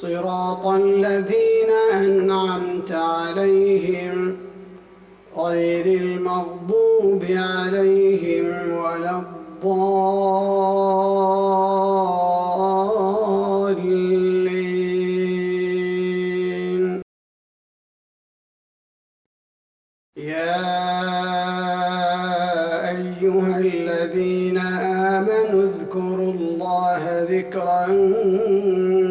صراط الذين أنعمت عليهم غير المغضوب عليهم ولا الضالين. يا أيها الذين آمنوا اذكروا الله ذكرا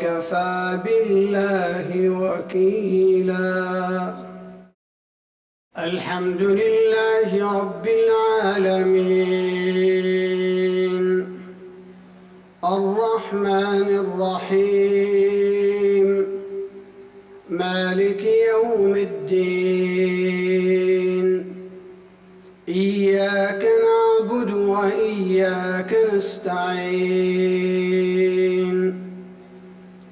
وكفى بالله وكيلا. الحمد لله رب العالمين. الرحمن الرحيم. مالك يوم الدين. إياك نعبد وإياك نستعين.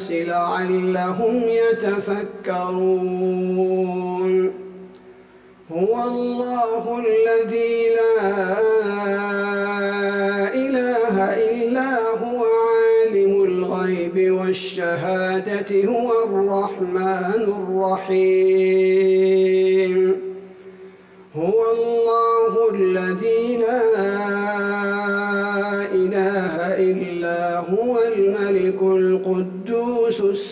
للناس لعلهم يتفكرون. هو الله الذي لا إله إلا هو عالم الغيب والشهادة هو الرحمن الرحيم.